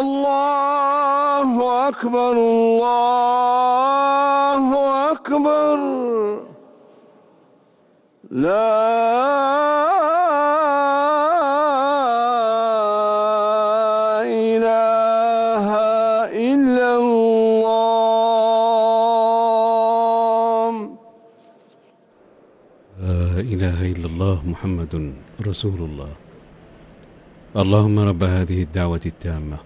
الله أكبر الله أكبر. لا إله إلا الله. لا إله إلا الله محمد رسول الله. اللهم رب هذه الدعوة التامة.